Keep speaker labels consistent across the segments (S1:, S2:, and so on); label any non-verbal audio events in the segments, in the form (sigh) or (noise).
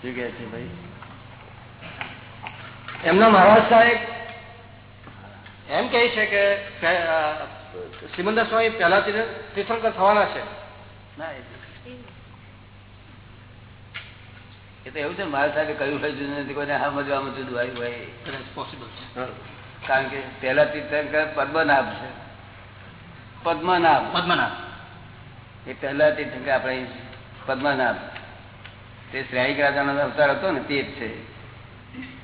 S1: શું કે છે ભાઈ?
S2: એમના મહારાજ સાહેબ એમ કહે છે કે સિમંદર સ્વામી પહેલા તીર્થંકર થવાના છે.
S1: એ તો એવું છે મારા સાથે કયું હોય જુદું નથી કોઈને મજવા મજુ આવ્યું હોય.
S2: પોસિબલ
S1: કારણ કે પહેલા તીર્થંકર પદ્મનાભ છે. પદ્મનાભ.
S2: પદ્મનાભ.
S1: એ પહેલા તીર્થંકર આપણે પદ્મનાભ. તે શ્રેણિક રાજાનો અવતાર હતો ને તે જ છે.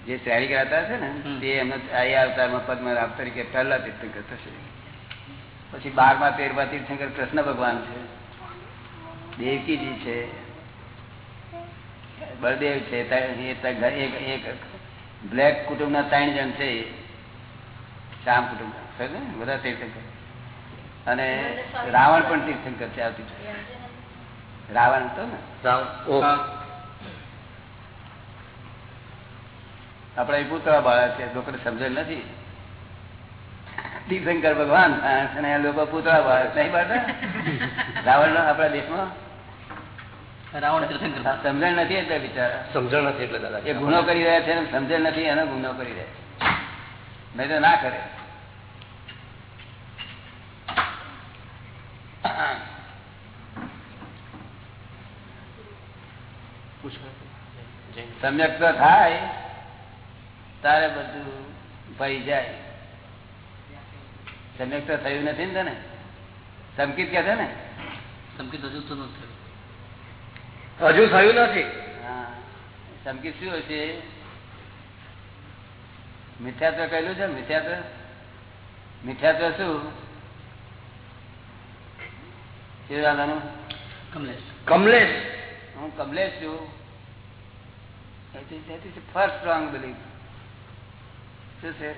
S1: જે શ્રેણિક રાજા છે ને તે એમનો આ અવતારમાં પદ્મનાભ તરીકે પહેલા તીર્થંકર થશે. પછી બારમા તેરમા તીર્થંકર કૃષ્ણ ભગવાન છે. દેવકીજી છે. બળદેવ છે. એક બ્લેક કુટુંબના ત્રણ જણ છે શ્યામ કુટુંબ બધા તીર્થંકર. અને રાવણ પણ તીર્થંકર છે આવતી રાવણ હતો ને? આપડે પૂતળા બાળા છે લોકોને સમજણ નથી. તીર્થંકર ભગવાન અને લોકો પૂતળા બાળક નહીં બાળતા? રાવણ આપણા દેશમાં?
S2: રાવણ તીર્થંકર
S1: સમજણ નથી એટલે બિચારા.
S3: સમજણ નથી એટલે દાદા.
S1: એ ગુનો કરી રહ્યા છે સમજણ નથી એનો ગુનો કરી રહ્યા નહીં તો ના કરે. સમ્યક તો થાય. તારે બધું ભરી જાય. સમ્યક તો થયું નથી ને તને? સંકિત કે છે ને?
S2: સંકેત હજુ તો નથી
S3: હજુ થયું નથી?
S1: હા. સંકિત શું હશે? મિથ્યાત્વ કહેલું છે મિથ્યાત્વ? મિથ્યાત્વ શું? શું દાદાનું
S2: કમલેશ.
S3: કમલેશ.
S1: હું કમલેશ છું. ફર્સ્ટ રોંગ બિલીફ શું છે?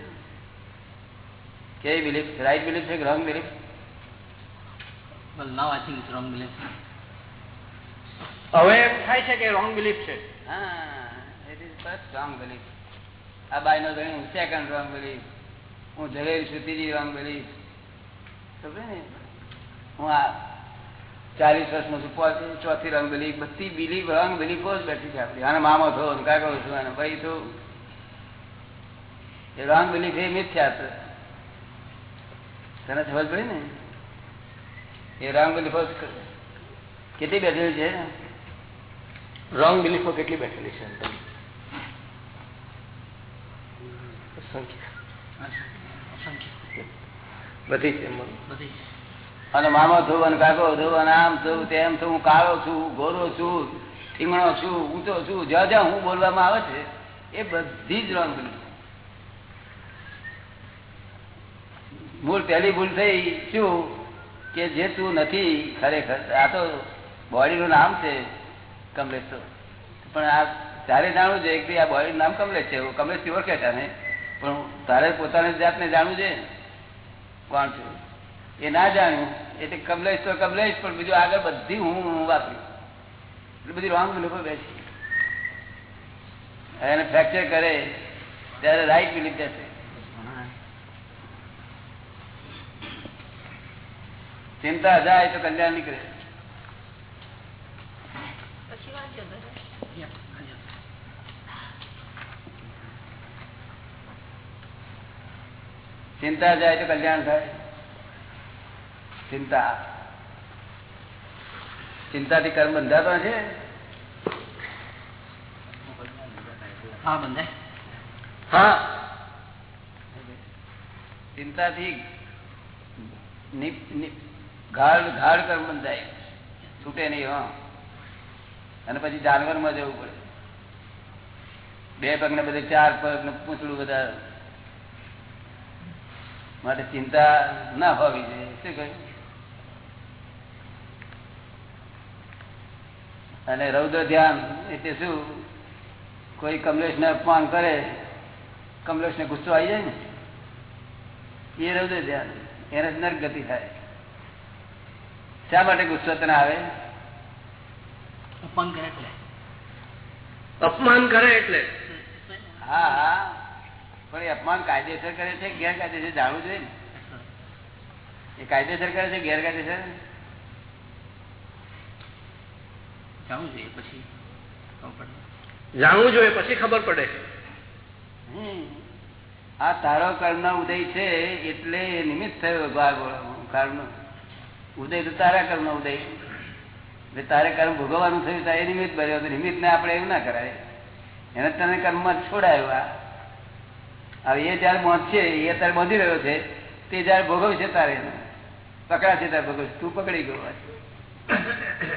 S1: કેવી બિલીફ રાઈટ બિલીફ છે કે wrong belief
S2: i think it's
S3: હવે
S2: એમ થાય છે કે રોંગ બિલીફ છે.
S1: હા it is first wrong belief આ બાય નો ગણી સેકન્ડ રોંગ બિલીફ હું ઝવેર છું ત્રીજી રોંગ બિલીફ ને? હું આ ચાલીસ વર્ષનો છું ચોથી રંગ બિલીફ બધી બિલીફ રંગ બિલીફો જ બેઠી છે આપણી. અને મામો થયો કાકો છું? અને ભાઈ છું એ રોંગ બિલીફ એ મિથ્યા તને સમજ પડી ને? એ રોંગ બિલીફો કેટલી બેઠેલી છે?
S3: રોંગ બિલીફો કેટલી બેઠેલી છે? બધી છે
S2: બધી
S1: અને મામો છું અને કાકો છું અને આમ છું તેમ છું હું કાળો છું ગોરો છું ઠીંગણો છું ઊંચો છું જ્યાં જ્યાં હું બોલવામાં આવે છે એ બધી જ રોંગ બિલીફ મૂળ પહેલી ભૂલ થઈ શું? કે જે તું નથી, ખરેખર. આ તો બોડીનું નામ છે કમલેશ પણ આ તારે જાણવું છે કે આ બોડીનું નામ કમલેશ છે કમલેશથી ઓળખે તને પણ તારે પોતાની જાતને જાણવું છે? કોણ છું? એ ના જાણ્યું, એટલે કમલેશ તો કમલેશ, પણ બીજું આગળ બધી હું હું વાપર્યું એટલે બધી રોંગ લોકો બેસી. એને ફ્રેક્ચર કરે, ત્યારે રાઈટ બિલીફ બેસે. ચિંતા જાય તો કલ્યાણ નીકળે. ચિંતા જાય તો કલ્યાણ થાય. ચિંતા. ચિંતાથી કર્મ બંધાતો છે?
S2: હા બંધાય.
S3: હા.
S1: ચિંતાથી ગાઢ ગાઢ કર્મ બંધાય છૂટે નહીં, હો. અને પછી જાનવરમાં જવું પડે. બે પગ ને બધે ચાર પગ ને પૂંછડું બધા. માટે ચિંતા ના હોવી જોઈએ. શું કહ્યું? અને રૌદ્ર ધ્યાન એટલે શું? કોઈ કમલેશ ને અપમાન કરે કમલેશ ને ગુસ્સો આવી જાય ને? એ રૌદ્ર ધ્યાન. એને નર્ક ગતિ થાય. શા માટે ગુસ્સો તને આવે?
S2: અપમાન કરે એટલે.
S3: અપમાન કરે એટલે.
S1: હા હા. પણ એ અપમાન કાયદેસર કરે છે કે ગેરકાયદેસર જાણવું જોઈએ ને? એ કાયદેસર કરે છે ગેરકાયદેસર?
S2: જાણવું જોઈએ પછી જાણવું જોઈએ પછી ખબર પડે.
S1: હમ. આ તારો કર્મ ઉદય છે એટલે નિમિત્ત થયો કર્મ ઉદય તો તારા કર્મ ઉદય તારે કર્મ ભોગવવાનું થયું તારે નિમિત્ત ભર્યો તો નિમિત્ત ને આપણે એવું ના કરાય. એને તને કર્મ છોડાયો હવે એ જયારે બાંધશે એ અત્યારે બાંધી રહ્યો છે, તે જયારે ભોગવશે તારે એને. પકડાશે તારે ભોગવશે. તું પકડી ગયો.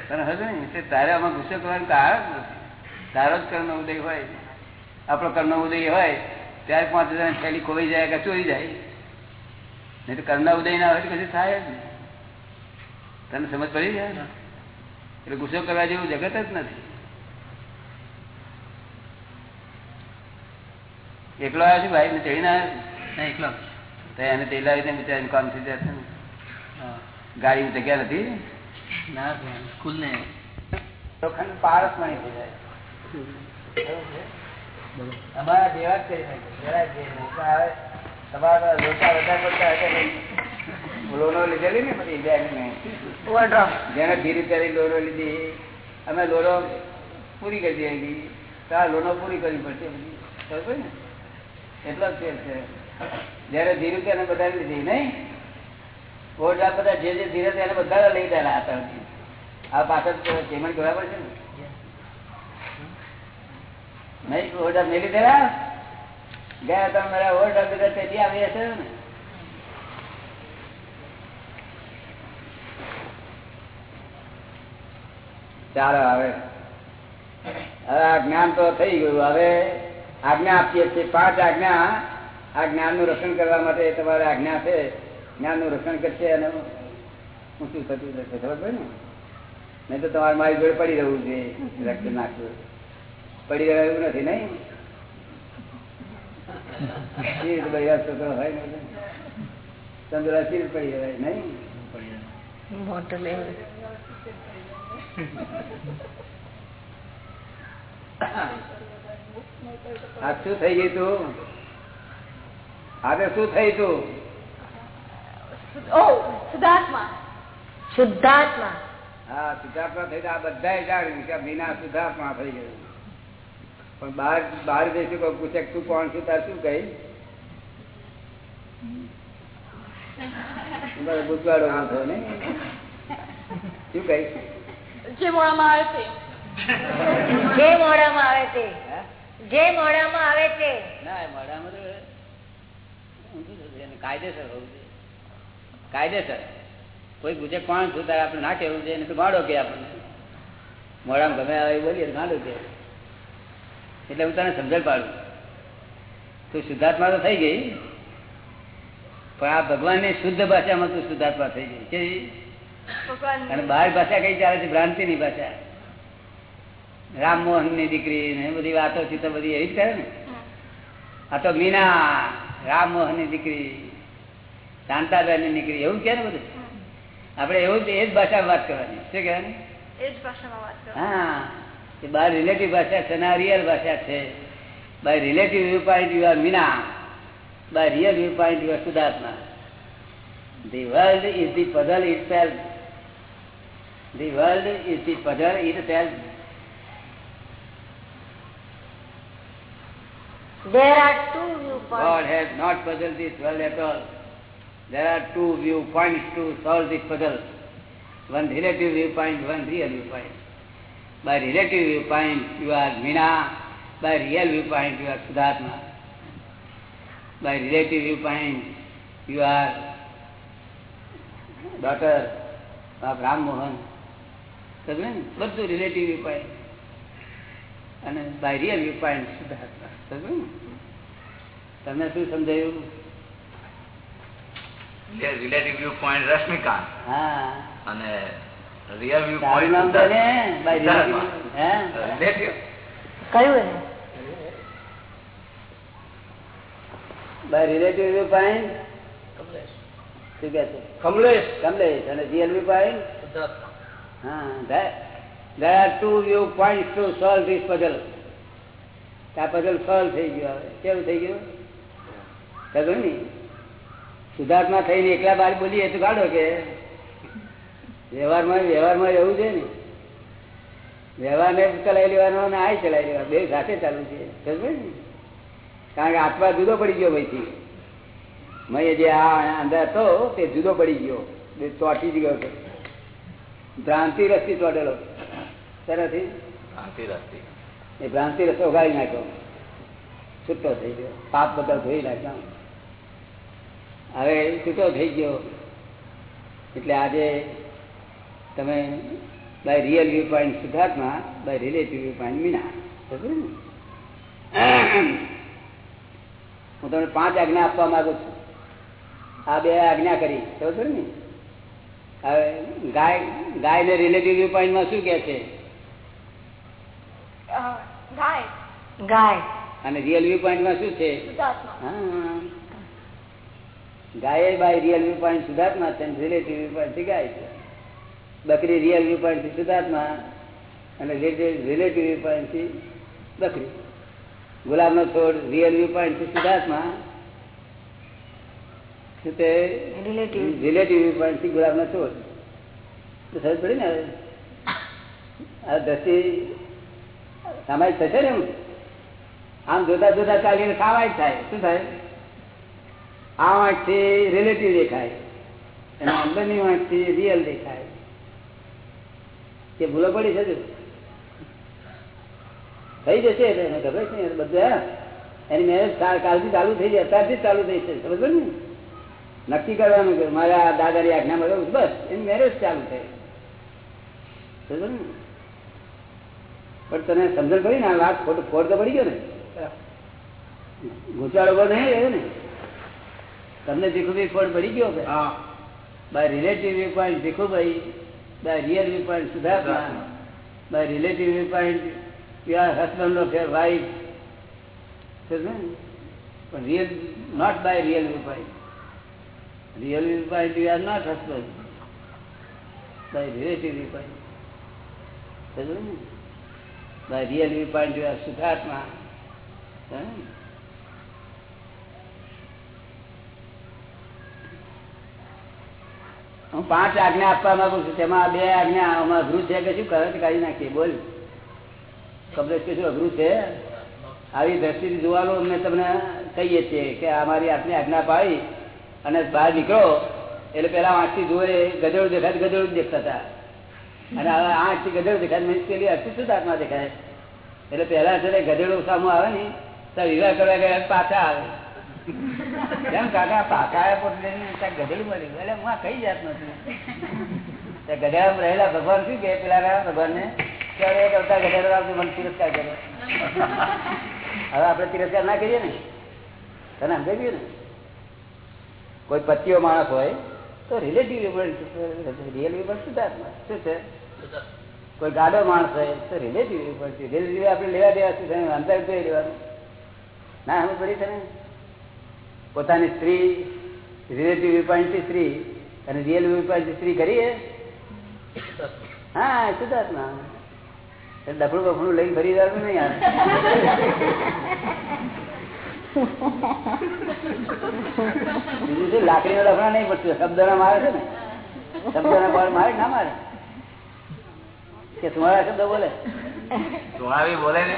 S1: તને હજુ ને તે તારે આમાં ગુસ્સો કરવાનું જ નથી. તારો જ કર્મ ઉદય હોય. આપણો કર્મ ઉદય હોય, ત્યારે પાંચ હજાર થેલી ખોવાઈ જાય કે ચોરી જાય. નહીં તો કર્મ ઉદય ના હોય તો કશું થાય જ નહીં. તને સમજ પડી જાય એટલે ગુસ્સો કરવા જેવું જગત જ નથી. એકલો આવ્યો છું ભાઈ ચડી ના આવ્યો
S3: એકલો
S1: તો એને તેલાવીને બિચારીને કામ થઈ જશે ને? ગાડીની જગ્યા નથી?
S3: ના સ્કૂલ ને.
S1: લોખંડ પારસ મણી થઈ જાય. અમારા જેવા જ કરી નાખે તમારા લોચા વધારે પડતા. લોનો લીધેલી ને પછી બેંક ને. જેને ધીરે ત્યારે લોનો લીધી. અમે લોનો પૂરી કરી દીધી તો આ લોનો પૂરી કરવી પડશે બરોબર ને? એટલો જ ફેર છે. જયારે ધીરે રૂપિયાને બધા લીધી નહીં? ઓટ આ બધા જે જે ધીરે તેને બધા લઈ દેલા આ આ પાછળ પેમેન્ટ કરવા પડશે ને? નહીં ઓર્ડર મેલી દેલા ગયા તમે મારા ઓર્ડર બધા તેથી આવી હશે ને? ચાલો હવે. હવે આ જ્ઞાન તો થઈ ગયું. હવે આજ્ઞા આપીએ છીએ. પાંચ આજ્ઞા. આ જ્ઞાનનું રક્ષણ કરવા માટે તમારે આજ્ઞા છે. જ્ઞાનનું રક્ષણ કરશે અને ઊંચું થતું જશે ખબર પડે ને? નહીં તો તમારે મારી જોડે પડી રહેવું છે. રક્ષણ નાખ્યું પડી રહ્યા એવું નથી, નહીં? છોકરો હોય ને. તંદુરસ્ત પડી રહ્યા નહીં? આ શું થઈ ગયું તું? આજે શું થઈ તું?
S4: શુદ્ધાત્મા. શુદ્ધાત્મા.
S1: હા શુદ્ધાત્મા થઈ આ બધા જાણ્યું કે વિના શુદ્ધાત્મા થઈ ગયું. પણ બહાર બહાર જઈશું કોઈ પૂછે તું કોણ છું તાર શું કહી? (laughs) ગુજવાડો વાંધો ને શું કહી?
S4: જે મોડામાં આવે છે.
S5: જે મોડામાં આવે
S1: છે.
S5: જે મોડામાં આવે છે.
S1: ના. એને કાયદેસર હોવું જોઈએ. કાયદેસર. કોઈ પૂછે કોણ છું તારે આપણે ના કહેવું છે તો માડો કે આપણને. મોડામાં ગમે આવે બોલીએ તો ગાડો કે. એટલે હું તને સમજણ પાડું. તું શુદ્ધાત્મા તો થઈ ગઈ. પણ આ ભગવાનની શુદ્ધ ભાષામાં તું શુદ્ધાત્મા થઈ ગઈ.
S4: ભગવાન
S1: અને બહાર ભાષા કઈ ચાલે છે? ભ્રાંતિની ભાષા. રામમોહનની દીકરી ને બધી વાતો થી તો બધી એવી જ કરે ને? આ તો મીના રામમોહનની દીકરી શાંતાબેનની દીકરી એવું કે ને બધું? આપડે એવું એ જ ભાષામાં વાત કરવાની. શું કહેવાની?
S4: એ જ ભાષામાં વાત
S1: હા એ બાર રિલેટિવ ભાષા છે ના રિયલ ભાષા છે. By relative view point you are Meena. By real view point you are સુધાર્થના. The world is the puzzle itself The world is the puzzle itself.
S5: There are two viewpoints.
S1: God has not puzzled this world at all. There are two viewpoints to solve this puzzle. One relative viewpoint, one real viewpoint. By relative viewpoint, you are Mina. By real viewpoint, you are Siddhartha. By relative viewpoint, you are daughter of Ram Mohan. બધું relative view અને by real view point સિદ્ધાર્થમાં સમજે ને? તમને શું સમજાયું?
S6: Relative view point Rashmikant.
S1: હા.
S6: અને રિયલ વ્યૂ પોઈન્ટ
S1: છે ને? બાય રિલેટિવ હે?
S6: રિલેટિવ
S5: કયું
S1: by relative view point
S2: Kamlesh.
S1: Kamlesh. અને real view point there are two view points to solve this puzzle. આ puzzle solve થઈ ગયો હવે. કેવું થઈ ગયું? ખબર ને સુધાર્થમાં થઈને એકલા બાર બોલીએ તો કાઢો કે. વ્યવહારમાં વ્યવહારમાં એવું છે ને. વ્યવહારને ચલાવી લેવાનો અને આ ચલાવી લેવાનો. બે સાથે ચાલુ છે. ને? કારણ કે આત્મા જુદો પડી ગયો ભાઈથી મેં જે આ અંદર હતો તે જુદો પડી ગયો. ચોટી જ ગયો ભ્રાંતિ રસ્તી ચોટેલો. સરસથી
S6: શાંતિ રાખતી
S1: એ ભ્રાંતિ રસ્તો ઉગાડી નાખ્યો. છૂટો થઈ ગયો. પાપ બધા ધોઈ નાખ્યા. હવે છૂટો થઈ ગયો. એટલે આજે તમે by real view point સિદ્ધાર્થમાં by relative view point Meena? હું તમને પાંચ આજ્ઞા આપવા માંગુ છું. આ બે આજ્ઞા કરી. ખબર ને? હવે ગાય ને રિલેટિવ વ્યૂ પોઈન્ટમાં શું કે છે?
S4: ગાય.
S5: ગાય.
S1: અને રિયલ વ્યૂ પોઈન્ટમાં શું છે? ગાય બાય રિયલ વ્યૂ પોઈન્ટ શુદ્ધાત્મા છે રિલેટિવ વ્યૂ પોઈન્ટથી ગાય છે. બકરી રિયલ વ્યૂ પોઈન્ટથી સુધાર્થમાં અને રિલેટિવ વ્યૂ પોઈન્ટથી બકરી. ગુલાબનો છોડ રિયલ વ્યૂ પોઈન્ટથી શુદ્ધાત્મા શું તે. રિલેટિવ પણ ગુલાબનો તો સમજ પડી ને આ દ્રષ્ટિ સામાયિક થશે ને એમ? આમ જોતા જોતા ચાલીને સામાયિક થાય. શું થાય? આ વાંચથી રિલેટિવ દેખાય. અને અંદરની વાંચથી રિયલ દેખાય. તે ભૂલો પડી છે થઈ જશે એટલે એને ખબર છે બધા એની મેરેજ કાલથી ચાલુ થઈ જાય. અત્યારથી જ ચાલુ થઈ છે. ખબર ને? નક્કી કરવાનું કે મારા દાદાની આજ્ઞા છું. બસ એની મેરેજ ચાલુ થઈ. ને? પણ તને સમજણ પડી ને આ વાત ખોટ ખોટ તો પડી ગયો ને? ગુચાડો પર નહીં રહ્યો ને? તમને ભીખુભાઈ ખોટ પડી ગયો કે? By relative view point Bhikhubhai by real view point સુધાર્થમાં by relative view point you are husband of your wife પણ real not by real view point by relative view point સમજો ને by you are Siddhartha. હું? પાંચ આજ્ઞા આપવા માંગુ છું. તેમાં બે આજ્ઞા અમારે અઘરું છે કે શું? કરે કાઢી નાખીએ. બોલ. કમલેશ કે શું અઘરું છે? આવી દ્રષ્ટિથી જોવાનું અમે તમને કહીએ છીએ કે અમારી આપની આજ્ઞા પાડી. અને બહાર નીકળો, એટલે પેલા આંખથી જોવે ગધેડું દેખાય ગધેડું દેખતા હતા. અને હવે આંખથી ગધેડું દેખાય મેં પેલી શું આત્મા દેખાય. એટલે પેલા ને ગધેડું સામું આવે ને તો વિવાહ કરવા ગયા પાછા આવે. એમ કાકા પાછા આવ્યા પોતે ગધેડું મળ્યું એટલે હું કઈ જાત નથી ત્યાં ગધેડામાં રહેલા ભગવાન શું કે પેલા રહ્યા ભગવાનને ત્યારે કરતા ગધેડો આવતો મને તિરસ્કાર કર્યો હવે આપણે તિરસ્કાર ના કરીએ ને? તને સમજાવ્યું ને? કોઈ પતિઓ માણસ હોય, તો રિલેટિવ રિયલ વિપર શુદ્ધાત્મા શું છે કોઈ ગાડો માણસ હોય, તો રિલેટિવ વિપર રિલેટિવ આપણે લેવા દેવા શું અંતર જોઈ લેવાનું? ના સમજ પડી છે ને. પોતાની સ્ત્રી રિલેટિવ વિપણથી સ્ત્રી અને રિયલ વિપણથી સ્ત્રી કરીએ? હા એટલે ડફડું બફડું લઈને ભરી જવાનું નહીં આવે બીજું લાકડી નો લફડા નહીં પડતું શબ્દના મારે છે ને? શબ્દના બળ મારે ના મારે? કે તમારા શબ્દ બોલે?
S6: સુણાવી બોલે ને?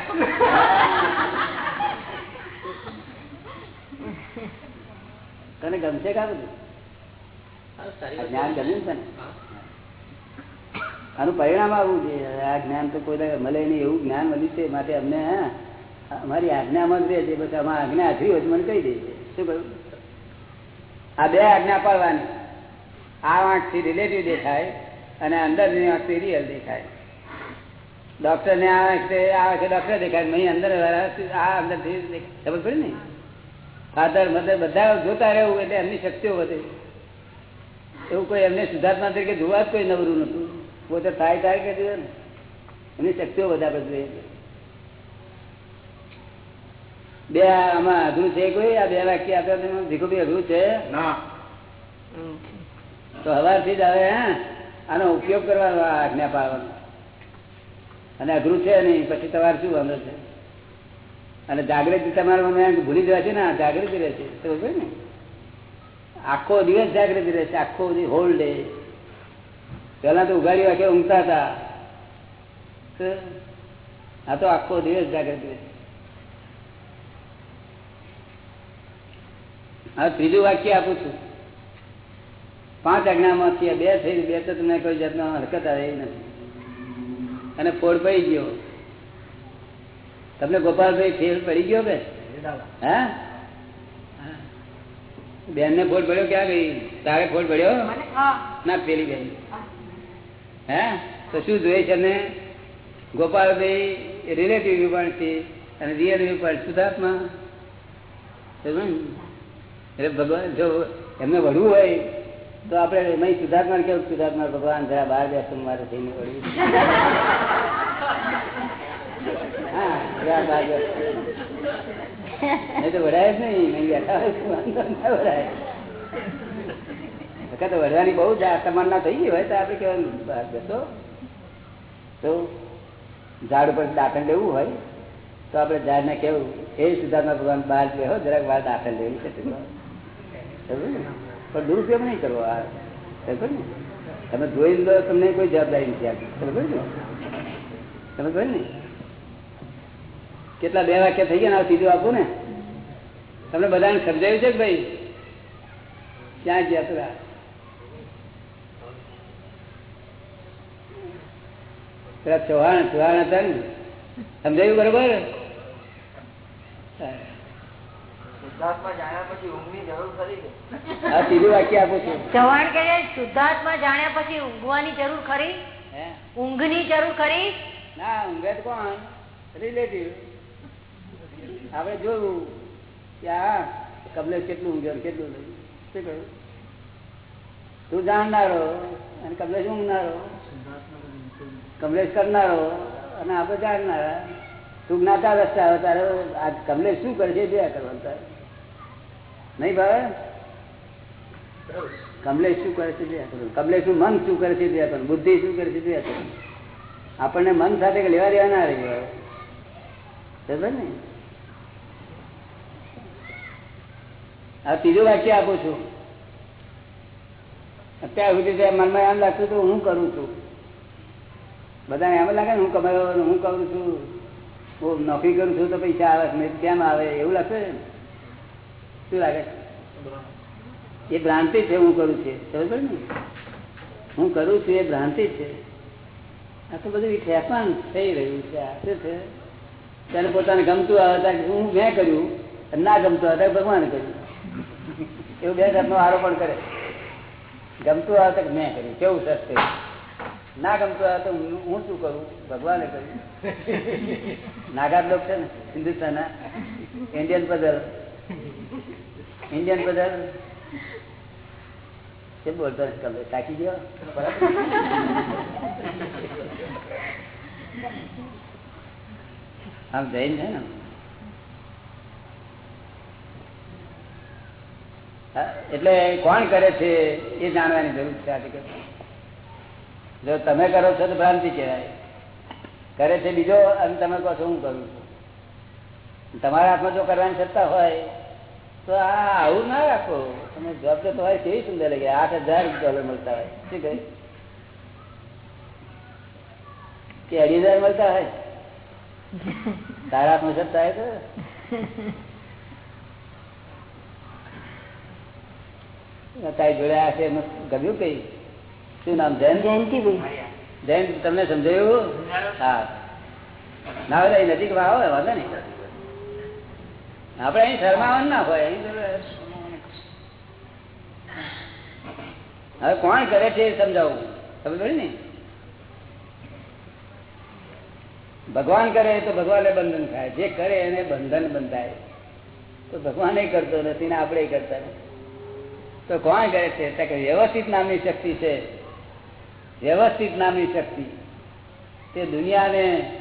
S1: તને ગમશે કા બધું? જ્ઞાન ગમ્યું છે ને? આનું પરિણામ આવવું છે આ જ્ઞાન તો કોઈ મળે નહીં એવું જ્ઞાન મળ્યું છે માટે અમને હા, અમારી આજ્ઞામાં રહે છે, પછી અમારી આજ્ઞા આખરી હોય મને કહી દે શું કહ્યું? આ બે આજ્ઞા પાડવાની. આ આંખથી રિલેટિવ દેખાય અને અંદરની આંખથી રિયલ દેખાય. ડોક્ટર ને આ આંખે આ આંખે ડોક્ટર દેખાય અહીં અંદર આ દેખાય. ખબર પડી ને? ફાધર મધર બધા જોતા રહેવું એટલે એમની શક્તિઓ વધે. એવું કોઈ એમને સુધાર્થના તરીકે જોવા જ કોઈ નવરું નતું પોતે થાય થાય કે એમની શક્તિઓ વધારે જોઈએ બે આમાં અઘરું છે કોઈ? આ બે વાક્ય આપ્યા ભીખું બી અઘરું છે? તો હવારથી જ આવે હે? આનો ઉપયોગ કરવાનો આજ્ઞા પાડવાનો અને અઘરું છે નહીં પછી તમારે શું વાંધો છે? અને જાગૃતિ તમારે મને ભૂલી જવા છે ને આ જાગૃતિ રહેશે સમજ ને? આખો દિવસ જાગૃતિ રહેશે આખો હોલ ડે પેલા તો ઉઘાડી વાગે ઊંઘતા હતા. આ તો આખો દિવસ જાગૃતિ રહે. હવે ત્રીજું વાક્ય આપું છું. પાંચ આજ્ઞામાંથી બે થઈ બે તો તમને કોઈ જાતનો હરકત આવે નથી. અને ફોડ પડી ગયો. તમને ગોપાલભાઈ ફેર પડી ગયો બે હા? બેન ને ફોડ પડ્યો ક્યાં ગઈ? તારે ફોડ પડ્યો? ના પેલી બેન હે. તો શું જોઈએ છે ને? ગોપાલભાઈ રિલેટિવ પણ છે અને રિયલ પણ સુધાર્થમાં? એટલે ભગવાન જો એમને વળવું હોય, તો આપણે એમાં સુધાર્થમાં કેવું સુધાર્થમાં ભગવાન જરા બહાર બેસો, મારે થઈને વળ્યું હા બહાર બેસો. નહીં તો વડાય જ નહીં નહીં બેઠા હોય વડાય વખત વડવાની બહુ જ તમન્ના થઈ ગઈ હોય તો આપણે કેવાનું, બહાર બેસો. તો ઝાડ ઉપર દાખલ લેવું હોય, તો આપણે ઝાડને કેવું? એ સુધાર્થના ભગવાન બહાર બેહો, જરાક બહાર દાખલ લેવું છે? પણ દુરુપયોગ નહીં કરવો, આ સમજો ને? તમે જોઈ લો, તમને કોઈ જવાબદારી નથી આપી સમજો ને? સમજ ને? કેટલા બે વાક્ય થઈ ગયા આ આપું ને? તમને બધાને સમજાયું છે કે ભાઈ? ક્યાં ગયા તું પેલા ચૌહાણ ચૌહાણ હતા ને? સમજાયું બરોબર?
S6: ખરી કે?
S1: આ ત્રીજું વાક્ય આપું છું.
S5: ચવાણ કે શુદ્ધાત્મા જાણ્યા પછી ઊંઘવાની જરૂર ખરી? ઊંઘની જરૂર ખરી?
S1: ના ઊંઘે તો કોણ? રિલેટિવ આપડે જોયું કે આ કમલેશ કેટલું ઊંઘ્યો કેટલું નહીં. શું કહ્યું? તું જાણનારો અને કમલેશ ઊંઘનારો. કમલેશ કરનારો અને આપણે જાણનારા. તું જ્ઞાતા રસ્તા આવે તારે આ કમલેશ શું કરશે બે જોયા કરવાનું તારે. નહીં ભાવે કમલેશ શું કરે છે જોયા કમલેશનું મન શું કરે છે જોયા બુદ્ધિ શું કરે છે આપણને મન સાથે લેવા દેવા ના રહી ને? આ ત્રીજું વાક્ય આપું છું. અત્યાર સુધી મનમાં એમ લાગતું હતું, હું કરું છું. બધાને એમ લાગે ને, હું કમાયો હું કરું છું. હું નોકરી કરું છું તો પૈસા આવે કેમ આવે? એવું લાગશે ને? શું લાગે? એ ભ્રાંતિ છે, હું કરું છું. સમજ ને? હું કરું છું, એ ભ્રાંતિ છે. આ તો બધું ફેશન થઈ રહ્યું છે, આ શું છે? તેને પોતાને ગમતું આવે હું મેં કર્યું ના ગમતું આવે ભગવાને કર્યું. એવું બે જાતનો આરોપણ કરે ગમતું આવે તો મેં કર્યું, કેવું સર કર્યું ના ગમતું આવે તો હું શું કરું? ભગવાને કર્યું. નાગાર લોક છે ને, હિન્દુસ્તાનના, ઇન્ડિયન પદલ ઇન્ડિયન બજાર કેમ બોલતો તમે? તાકી ગયો આમ જૈન છે ને? એટલે કોણ કરે છે એ જાણવાની જરૂર છે આજે જો તમે કરો છો તો ભ્રાંતિ કહેવાય. કરે છે બીજો, અને તમે કહો છો હું કરું છું. તમારા હાથમાં જો કરવાની સત્તા હોય તો આ આવું ના રાખો. તમે જોબ તો હોય કેવી સુંદર લાગે. આઠ હજાર ડોલર મળતા હોય. શું કહે? કે અઢી હજાર મળતા હોય? તારા મુજબ થાય તો. તારી જોડે આ છે એનું ગમ્યું કઈ? શું નામ જૈન
S5: જયંતિભાઈ.
S1: જૈન તમને સમજાયું? હા. ના નજીકમાં નજીકમાં આવો વાંધો નહીં. આપણે અહીં શરમાવાનું ના હોય. હવે કોણ કરે છે એ સમજાવું? સમજ પડી ને? ભગવાન કરે તો ભગવાને બંધન થાય. જે કરે એને બંધન બંધાય. તો ભગવાન કરતો નથી ને આપણે કરતા તો કોણ કરે છે? વ્યવસ્થિત નામની શક્તિ છે? વ્યવસ્થિત નામની શક્તિ. તે દુનિયાને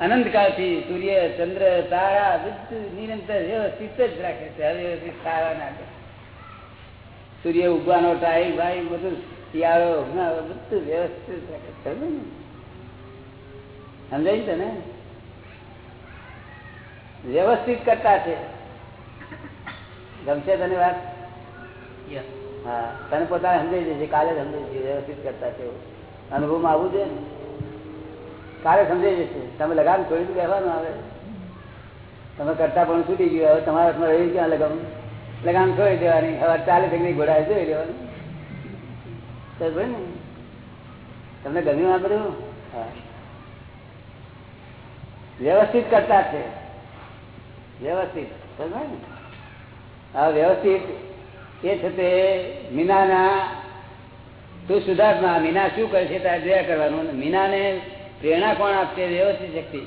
S1: અનંતકાળથી સૂર્ય ચંદ્ર તારા બધું નિરંતર વ્યવસ્થિત જ રાખે છે. અવ્યવસ્થિત તારા નાખે સૂર્ય ઉગવાનો ટાઈમ ભાઈ બધું શિયાળો બધું વ્યવસ્થિત રાખે છે? સમજાય છે ને વ્યવસ્થિત કરતા છે. ગમશે તને વાત? હા તને પોતાને સમજાઈ જશે. કાલે સમજાઈ જશે વ્યવસ્થિત કરતા છે. અનુભવમાં આવવું જોઈએ ને? કાલે સમજાઈ જશે. તમે લગામ છોડી કહેવાનું આવે. તમે કરતા પણ છૂટી ગયું. હવે તમારા હાથમાં રહી ક્યાં લગામ લગામ છોડી દેવાની. હવે ચાલે થઈ ઘોડા જોઈ તો ભાઈ ને? તમને ગમ્યું આ બધું. વ્યવસ્થિત કરતા છે. વ્યવસ્થિત. સમજાય ને? આ વ્યવસ્થિત એ છે તે મીનાના, તું સુધાર્થમાં મીના શું કરે છે ત્યાં જોયા કરવાનું. મીનાને પ્રેરણા કોણ આપશે? વ્યવસ્થિત શક્તિ.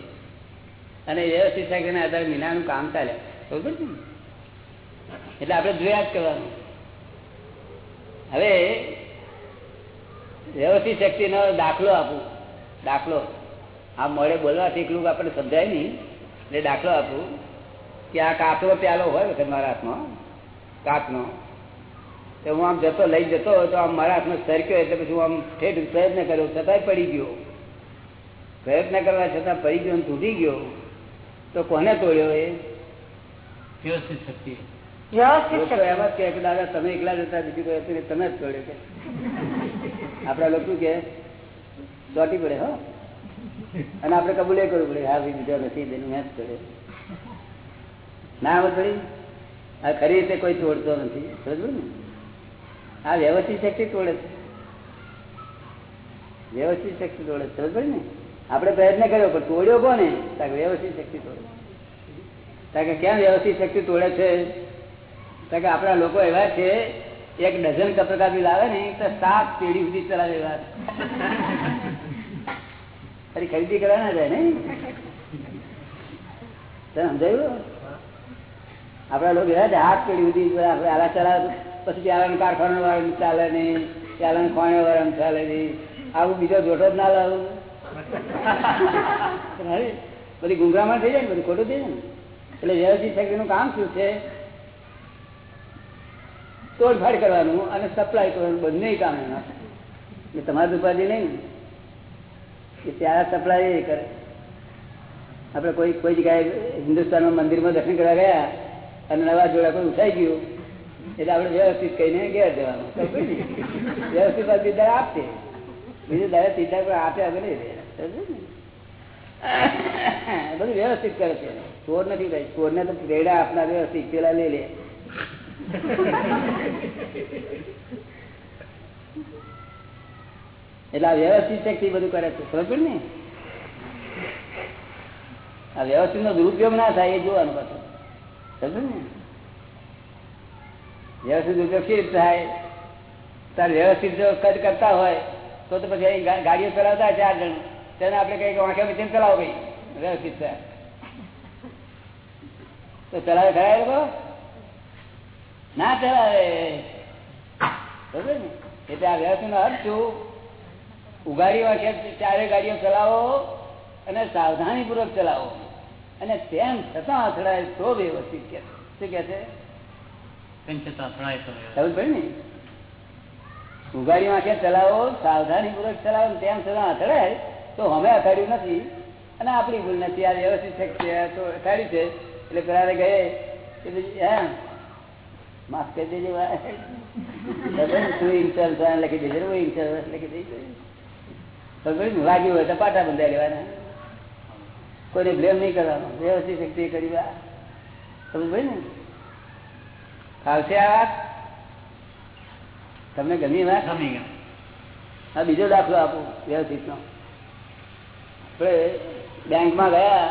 S1: અને વ્યવસ્થિત શક્તિના આધારે મીનાનું કામ ચાલે. બરોબર છે એટલે આપણે જોયા જ કરવાનું. હવે વ્યવસ્થિત શક્તિનો દાખલો આપું. દાખલો. આ મળે બોલવાથી એટલું આપણને સમજાય નહીં. એટલે દાખલો આપું કે આ કાચનો પ્યાલો હોય વખત મારા હાથમાં. કાચનો તો હું આમ જતો, લઈ જતો, તો આમ મારા હાથમાં સરક્યો એટલે પછી હું આમ ઠેઠ પ્રયત્ન કર્યો, છતાંય પડી ગયો. પ્રયત્ન કરવા છતાં પડી ગયો અને તૂટી ગયો તો કોને તોડ્યો એ?
S3: વ્યવસ્થિત શક્તિ.
S1: એમ જ કે દાદા તમે એકલા જતા બીજું કોઈ હતું તમે જ તોડ્યો કે. આપડા લોકો કે ચોટી પડે હો. અને આપણે એ કરવું પડે હા ભાઈ બીજો નથી બેન મેં જ તોડ્યો. ના આવે પડી આ ખરી રીતે કોઈ તોડતો નથી સમજવું ને? આ વ્યવસ્થિત શક્તિ તોડે છે. વ્યવસ્થિત શક્તિ તોડે છે સમજ ને? આપણે પ્રયત્ન કર્યો પણ તોડ્યો કોને? વ્યવસ્થિત શક્તિ તોડે. કે કેમ વ્યવસ્થિત શક્તિ તોડે છે? કે આપણા લોકો એવા છે એક ડઝન કપડા બી લાવે ને તો સાત પેઢી સુધી ચલાવે એવા. ફરી ખરીદી કરવા ના જાય ને સમજાયું? આપડા લોકો એવા છે આઠ પેઢી સુધી આપણે આલા ચલાવે. પછી પ્યાલાનું કારખાના વાળા ચાલે નહીં પ્યાલાનું ખોણે વાળા ચાલે નહીં. આવું બીજો જોટો જ ના લાવું. અરે, બધી ગુંગરામાં થઈ જાય ને, બધું ખોટું થઈ જાય ને. એટલે વ્યવસ્થિત શક્તિનું કામ શું છે? તોડફાડ કરવાનું અને સપ્લાય કરવાનું, બંને કામ એના. એટલે તમારી ઉપાધિ નહીં ને. ત્યાં સપ્લાય એ કરે. આપણે કોઈ કોઈ જગ્યાએ હિન્દુસ્તાનમાં મંદિરમાં દર્શન કરવા ગયા અને નવા જોડા કોઈ ઉઠાઈ ગયું, એટલે આપણે વ્યવસ્થિત કહીને ઘેર જવાનું. વ્યવસ્થિત દીદાર આપશે બીજું દાદા સીધા આપે આગળ નહીં. ને? બધું વ્યવસ્થિત કરે છે. ચોર નથી ભાઈ, ચોરને તો પ્રેરણા આપનાર વ્યવસ્થિત, પેલા લઈ લે. એટલે આ વ્યવસ્થિત શક્તિ બધું કરે છે. સમજ ને? આ વ્યવસ્થિત નો દુરુપયોગ ના થાય એ જોવાનું પાછું. સમજ ને? વ્યવસ્થિત કેવી થાય? તાર વ્યવસ્થિત જો કદ કરતા હોય, તો પછી અહીં ગાડીઓ ચલાવતા ચાર જણ. તેને આપણે કઈ કે વાંખે ચલાવો ભાઈ. વ્યવસ્થિત તો ચલાવે ખરા લોકો? ના ચલાવે બરોબર ને? એટલે આ વ્યવસ્થિત નો અર્થ શું? ઉઘાડી વાંખ્યા ચારે ગાડીઓ ચલાવો અને સાવધાની પૂર્વક ચલાવો. અને તેમ છતાં અથડાય તો વ્યવસ્થિત કે. શું કે છે? ઉગાડી વાંખે ચલાવો સાવધાની પૂર્વક ચલાવો ને તેમ છતાં અથડાય તો અમે અથાડ્યું નથી અને આપણી ભૂલ નથી. આ વ્યવસ્થિત શક્તિ આ તો અથાડ્યું છે. એટલે પેલા ગયે. કે પછી, હા માફ કરી દેજે? તું ઇન્ચાર્જ લખી દેજે. હું હોય તો પાટા બંધાઈ લેવાના. કોઈને બ્લેમ નહીં કરવાનો. વ્યવસ્થિત શક્તિ કરી ખબર ને? ફાવશે આ વાત? તમને ગમી વાત? હા બીજો દાખલો આપો વ્યવસ્થિત નો આપણે બેંકમાં ગયા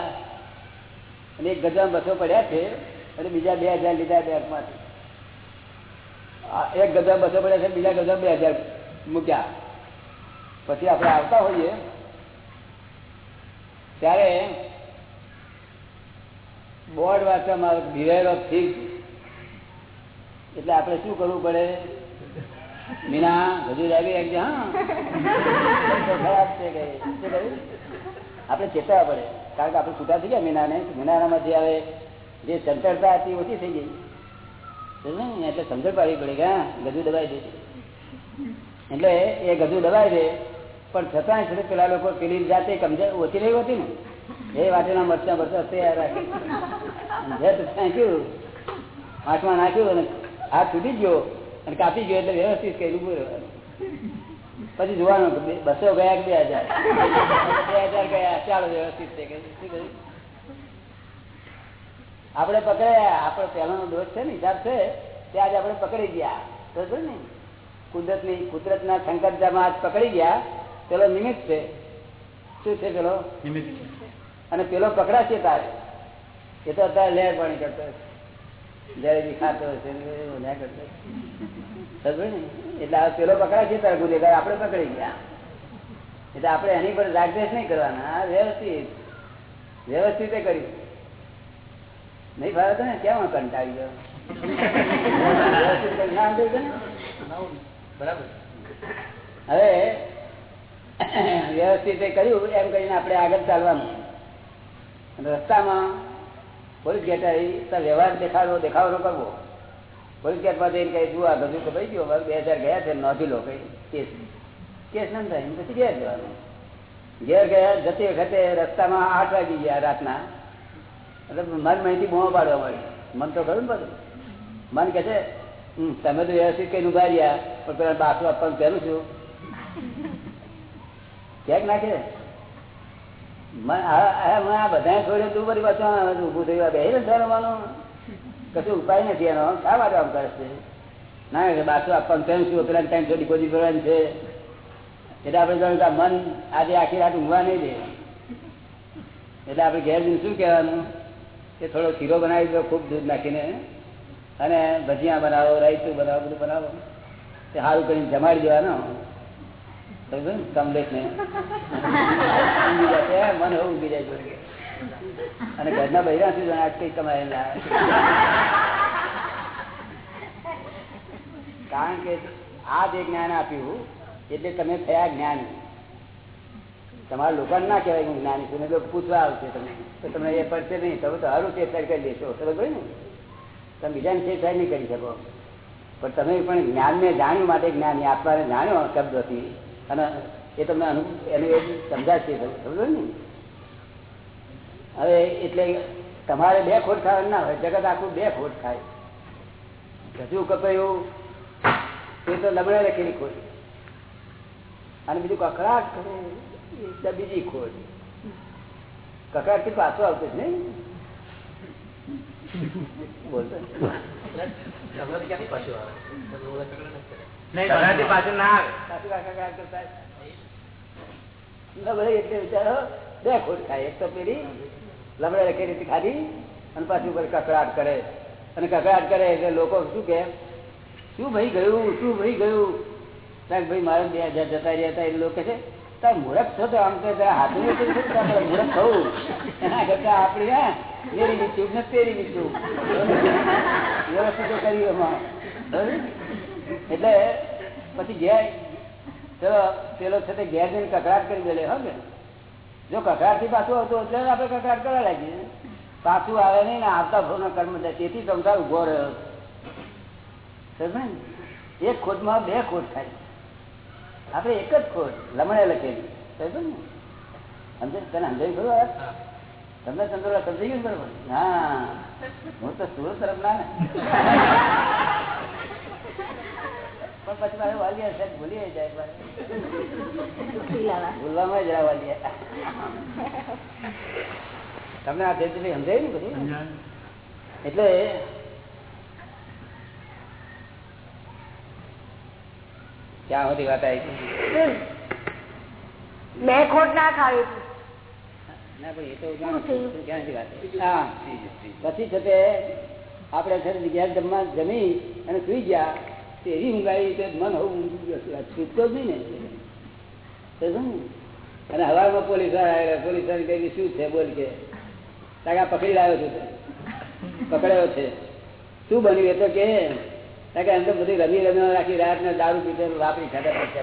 S1: અને એક ગજા બસો પડ્યા છે અને બીજા બે હજાર લીધા બેંકમાંથી. એક ગજા બસો પડ્યા છે, બીજા ગજા બે હજાર મૂક્યા. પછી આપણે આવતા હોઈએ ત્યારે બોર્ડ વાંચવામાં આવે ભીરાયેલો ઓફ એટલે આપણે શું કરવું પડે? મીના, હજુ આવી હા ખરાબ છે? આપણે ચેતવા પડે. કારણ કે આપણે છૂટા થઈ ગયા મીનાને મીનાનામાં જે આવે, જે ચંચળતા હતી ઓછી થઈ ગઈ. એટલે સમજણ પાડવી પડે કે, હા દબાઈ દે. એટલે એ ગજુ દબાઈ દે, પણ છતાંય છે પેલા લોકો પેલી જાતે કમજોર ઓછી રહી હતી ને? એ વાટેના મરચા મરચા તૈયાર રાખે. ફેંક્યું, હાથમાં નાખ્યું અને હાથ તૂટી ગયો અને કાપી ગયો એટલે વ્યવસ્થિત કર્યું પૂરું પછી જોવાનું બસો ગયા બે હજાર? બે હજાર ગયા ચાલો વ્યવસ્થિત છે આપણે પકડ્યા આપણો પહેલાનો દોષ છે ને હિસાબ છે તે આજે આપણે પકડી ગયા. બરોબર ને? કુદરતની કુદરતના સંકટજામાં આજ પકડી ગયા. પેલો નિમિત્ત છે. શું છે પેલો? અને પેલો પકડાશે તારે. એ તો અત્યારે લહેર પાણી કરતો આપણે પકડી ગયા. એટલે આપણે એની પર રાગદેશ નહીં કરવાના. વ્યવસ્થિત. વ્યવસ્થિત કર્યું. નહીં ફાવે ને કેમ કંટાળી ગયો? હવે વ્યવસ્થિત કર્યું. એમ કરીને આપણે આગળ ચાલવાનું. રસ્તામાં પોલીસ ગેટ વ્યવહાર દેખાડવો દેખાડો કરવો. પોલીસ ગેટમાં જઈને કઈ જુઓ આ બધું કપાઈ ગયો બે હજાર ગયા છે નોંધી લો કઈ. કેસ કેસ ના થાય એમ પછી ઘેર જવાનું. ઘેર ગયા જતી વખતે રસ્તામાં આઠ વાગી ગયા રાતના. એટલે મન માહિતી બહુ પાડવા મળી મન તો ખરું ને મન કે છે "હમ, તમે તો વ્યવસ્થિત કઈ ઊભા રહ્યા પણ પેલા બાસુ આપવાનું પહેરું છું. ક્યાંક નાખે. આ- બધાએ છોડ્યું તું બધી પાછું ઊભું થયું. બે રમવાનું? કશું ઉપાય નથી એનો. શા માટે આમ કરે છે? ના બાસુ પેલા ટાઈમ તો ડિપોઝિટ કરવાની છે. એટલે આપણે મન આજે આખી રાત ઊંઘવા નહીં દે. એટલે આપણે ઘેર જઈને શું કહેવાનું? કે થોડો શીરો બનાવી દો, ખૂબ દૂધ નાખીને. અને ભજીયા બનાવો, રાયતું બનાવો, બધું બનાવો. તે સારું કરીને જમાડી દેવાનો. સમજો ને મન અને ઘરના બૈરા શું જણા કઈ કમાય કારણ કે આ જે જ્ઞાન આપ્યું, એટલે તમે થયા જ્ઞાન. તમારા લોકોને ના કહેવાય હું જ્ઞાની છું લોકો પૂછવા આવશે તમને. તો તમને એ પડશે નહીં, તમે તો સારું છેડછાડ કરી દેશો. સમજ ને? તમે બીજાને છેડછાડ નહીં કરી શકો. પણ તમે પણ જ્ઞાનને જાણ્યું માટે જ્ઞાની આપવાને જાણ્યો શબ્દથી. અને એ તમને એનું એ સમજાશે સમજો ને? હવે એટલે તમારે બે ખોટ ખાવા ના હોય, જગત આખું બે ખોટ ખાય. હજુ કપાયું એ તો લમણે લખેલી ખોટ. અને બીજું કકડાટ કરે બીજી ખોટ. કકડાટથી પાછો આવતો જ નહીં. બોલતો કકડાટ કરે. અને કકડાટ કરે એટલે લોકો શું કે, શું ભાઈ ગયું? શું ભાઈ ગયું? કારણ ભાઈ, મારે બે હજાર જતા રહ્યા હતા. એ લોકો છે તાર મૂર્ખ છો તો આમ તો હાથ મૂર્ખ થવું એના કરતા આપડે હા મેરી તેરી લીધું વ્યવસ્થિત કર્યું એમાં? એટલે પછી ઘેર ચલો પેલો છે તે ઘેર જઈને કકડાટ કરી દે હો જો કકડાટથી પાછું આવતું એટલે આપણે કકડાટ કરવા લાગીએ. પાછું આવે નહીં ને આવતા ભાવના કર્મ થાય તેથી સંસાર ઊભો રહ્યો. ને? એક ખોટમાં બે ખોટ થાય. આપણે એક જ ખોટ લમણે લખેલી. સમજે ને સમજે? તને સમજાયું ખરું તમને ચંદ્ર સમજાઈ ગયું બરોબર હા. હું તો સુરત તરફ ના ને. (laughs) પણ પછી મારે વાલિયા સાહેબ ભૂલી જાય ભૂલવામાં જરા વાલિયા. તમને આ જયંતિભાઈ સમજાયું ને બધું? એટલે ક્યાં સુધી વાત આવી
S5: મેં ખોટ ના ખાવી
S1: ના ભાઈ એ તો
S5: પૂરું થયું.
S1: વાત પછી છે આપડે ઘેર જમવા જમી અને સુઈ ગયા. એવી ઊંઘાઈ મન હવે ઊંઘી જ ને? અને હવારમાં પોલીસવાળા પોલીસ કહે શું છે? બોલ કે. ટાકા પકડી લાવ્યો છું પકડાયો છે. શું બન્યું એ તો કે. એમ તો બધી રમી રમી રાખી રાત ને દારૂ પીધે, વાપરી ખાતા પછી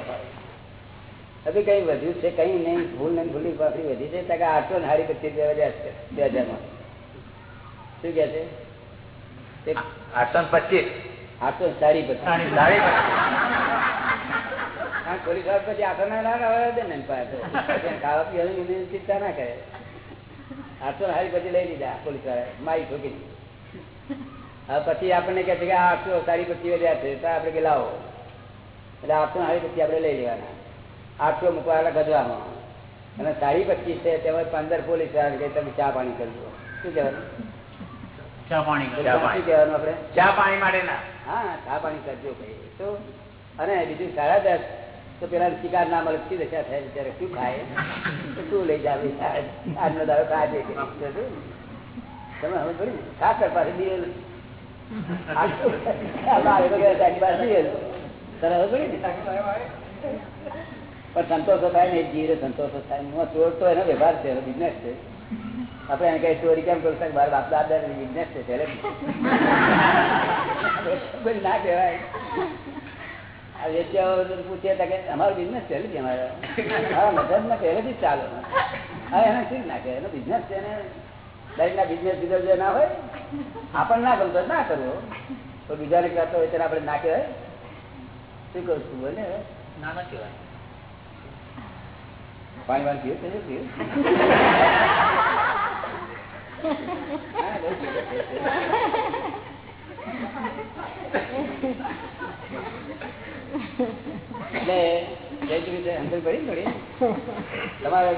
S1: હવે કઈ વધ્યું છે? કઈ નહીં. ભૂલ નહીં, ભૂલી પાપડી વધી છે. તાકે આઠસો ને હાડી પચીસ બે હજાર છે. બે હજારમાં. શું કે છે?
S2: આઠસો
S1: ને પચીસ. આઠસો તો સારી પછી. પોલીસવાળા પછી. ના ના દે ને પાસે ખાવા પીવાની ચિંતા ના કરે. ને હાડી પછી લઈ લીધા પોલીસવાળા મારી ઠોકી હવે પછી આપણને કહે છે કે આ આઠસો સાડી પચીસ વધ્યા છે તો આપણે કે લાવો. એટલે આઠસો ને પછી આપણે લઈ લેવાના. આઠસો મૂકવાના ગજવામાં અને સાડી પચીસ છે તેમાં પંદર પોલીસવાળા કે તમે ચા પાણી કરજો. શું કહેવાનું?
S3: ચા પાણી
S1: શું કહેવાનું આપણે?
S3: ચા પાણી માટે ના.
S1: હા, ચા પાણી કરજો ભાઈ. તો, અને બીજું સાડા દસ, તો પેલા શિકાર ના મળે શી દશા થાય ત્યારે શું ખાય? શું લઈ જાવ? આજનો દાડો કાજે તમે હવે પડી ને ખાસ કર પાસે દિવેલ પણ સંતોષો થાય ને જીરે સંતોષો થાય હું ચોર એનો વ્યવહાર છે બિઝનેસ છે. આપણે એને કઈ ચોરી કેમ કરું સાહેબ મારા બાપ દાદા બિઝનેસ છે (laughs) ના કહેવાય. આ કે અમારો બિઝનેસ છે અમારો? મારા મધર પહેલેથી જ ચાલો હા એને શું ના કહેવાય. એનો બિઝનેસ છે ને દરેક ના બિઝનેસ બિઝનેસ જે ના હોય આપણને ના ગમતો ના કરવો. તો બીજાને કહેતો હોય ત્યારે આપણે ના કહેવાય. શું કરું છું બોલે?
S3: ના ના કહેવાય.
S1: પાણી વાણી પીવું તમારે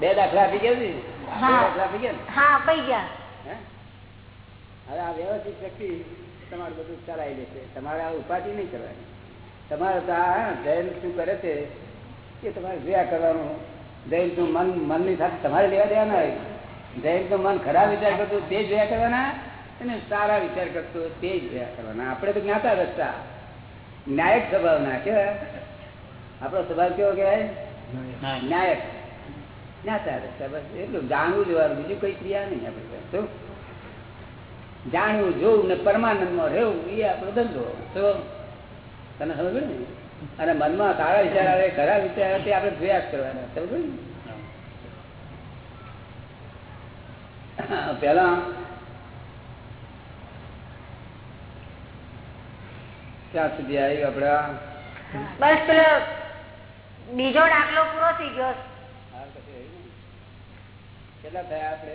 S1: બે દાખલા આપી ગયા ને? દાખલા આપી ગયા
S5: હા અપાઈ ગયા.
S1: હવે આ વ્યવસ્થિત શક્તિ તમારું બધું ચલાવી લેશે તમારે આ ઉપાધિ નહીં કરવાની. તમારે તો આ જૈન શું કરે છે? કે તમારે જોયા કરવાનું. જૈનનું મન મનની સાથે તમારે લેવા દેવા ના હોય. જૈન તો મન ખરાબ વિચાર કરતું તે જોયા કરવાના અને સારા વિચાર કરતો તે જોયા કરવાના. આપણે તો જ્ઞાતા રસ્તા ન્યાયક સ્વભાવના કેવાય આપણો સ્વભાવ કેવો કહેવાય? ન્યાયક. જ્ઞાતા રસ્તા બસ એટલું જાણવું જોવાનું બીજું કઈ ક્રિયા નહીં આપણે શું જાણવું જોવું ને પરમાનંદમાં રહેવું એ આપણો ધંધો. તો તને સમજ ને? અને મનમાં સારા વિચાર આવે ખરા વિચાર આવે તે આપણે પ્રયાસ કરવાના સમજ ને? પેલા ક્યાં સુધી આવી આપડા?
S5: બસ પેલો બીજો દાખલો પૂરો થઈ ગયો.
S1: કેટલા થયા આપડે?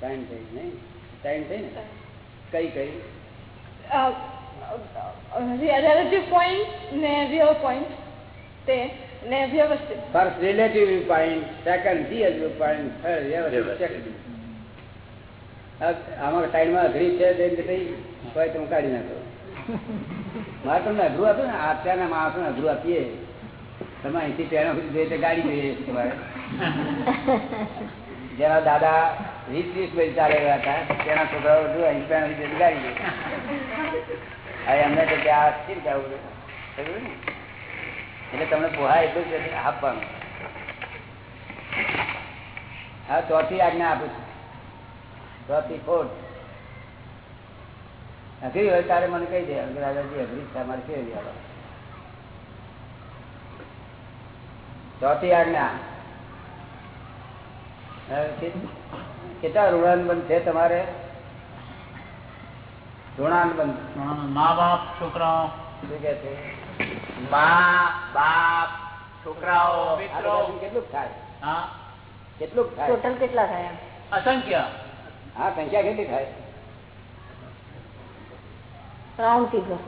S1: ત્રણ થઈ ને? કઈ કઈ
S4: રિલેટિવ પોઈન્ટ ને રિયલ પોઈન્ટ તે. ને વ્યવસ્થિત.
S1: First relative view point second real view point third વ્યવસ્થિત. આમાં ટાઈમમાં અઘરી છે ભાઈ કોઈ તમે કાઢી નાખો. મારે તમને અઘરું આપે ને? અત્યારના માણસોને અઘરું આપીએ. તમે અહીંથી પેણા સુધી જોઈએ તે ગાડી જોઈએ તમારે. જેના દાદા વીસ વીસ મિનિટ ચાલે હતા તેના છોકરાઓ જો અહીં પેણા સુધી ગાડી જોઈએ. હવે એમને તો ત્યાં સ્થિર જવું ને એટલે તમને પોહા એટલું જ આપવાનું. હા ચોથી આજ્ઞા આપું છું. ચોથી ફોર્થ અઘરી હોય તારે મને કહી દે દાદાજી અઘરી છે અમારે કેવી આવે ચોથી આજ્ઞા. કેટલા ઋણાનુબંધ છે તમારે? ઋણાનુબંધ.
S3: મા બાપ છોકરાઓ.
S1: શું કે છે?
S3: મા બાપ છોકરાઓ
S1: આ બધાનું થાય?
S3: હા?
S1: કેટલુંક થાય?
S5: ટોટલ કેટલા થયા
S3: અસંખ્ય.
S1: હા સંખ્યા કેટલી થાય?
S5: રાઉન્ડ ફિગર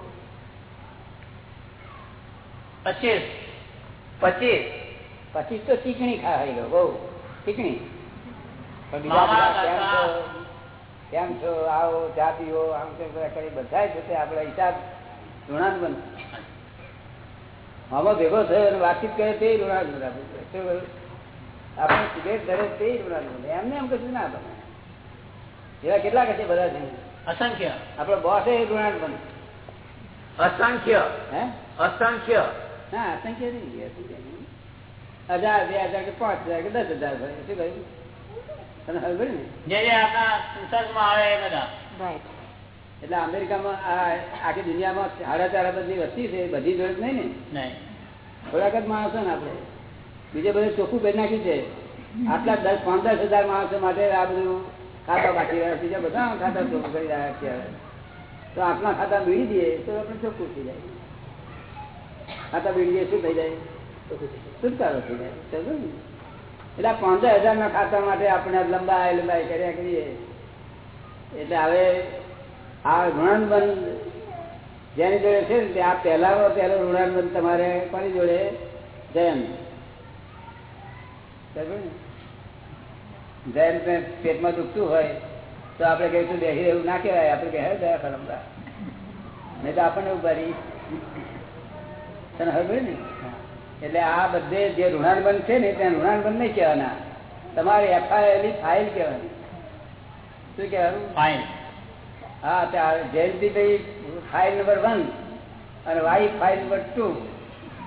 S3: પચીસ.
S1: પચીસ. પચીસ તો ચીકણી ખાઈ ગયો બહુ. ચીકણી બીજા કેમ છો? કેમ છો? આવો ચા પીવો આમ છે બધા કરી બધા છે તે આપણે આમાં ભેગો થયો અને વાતચીત કરે તે ઋણાન બન. આપણે સિગરેટ ધરે તે ઋણાન બન. એમને એમ કશું ના બને. એવા કેટલા કશે બધા છે
S3: અસંખ્ય.
S1: આપડે બોસ એ ઋણાન બન.
S3: અસંખ્ય.
S1: હે?
S3: અસંખ્ય.
S1: ના અસંખ્ય નહીં. હજાર બે હજાર કે પાંચ હજાર કે દસ હજાર ભાઈ. શું કહ્યું? તને ખબર ને?
S3: જે જે આપણા સંસર્ગમાં આવે એ બધા.
S5: રાઈટ
S1: એટલે અમેરિકામાં આખી દુનિયામાં સાડા ચાર અબજની વસ્તી છે બધી જોડે નહીં ને? થોડાક જ માણસો ને આપણે. બીજે બધું ચોખ્ખું કરી નાખ્યું છે. આટલા દસ પંદર હજાર માણસો માટે આ બધું ખાતા બાકી રહ્યા બીજા બધા ખાતા ચોખ્ખું કરી રહ્યા છે તો આપણા ખાતા બીડી દઈએ તો આપણે ચોખ્ખું થઈ જાય. ખાતા બીડી દઈએ શું થઈ જાય? છુટકારો થઈ જાય. સમજો ને? એટલે પંદર હજાર ના ખાતા માટે આપણે લંબાઈ લંબાઈ કર્યા કરીએ. એટલે હવે આ ઋણબંધ જેની જોડે છે ને આ પહેલા પહેલો ઋણાનબંધ તમારે કોની જોડે? જયંત. ને? પેટમાં દુખતું હોય તો આપણે કહીએ તો બેસી એવું ના કહેવાય, આપણે કહે દયા ખરમદા નહીં તો આપણને ઉભારી તને હવે ને? એટલે આ બધે જે ઋણાનબંધ છે ને ત્યાં ઋણાનબંધ નહીં કહેવાના. તમારે એફઆઈઆર ફાઇલ કહેવાની. શું કહેવાનું?
S3: ફાઇન
S1: હા ત્યાં જયંતિભાઈ ફાઇલ નંબર વન અને wife file number two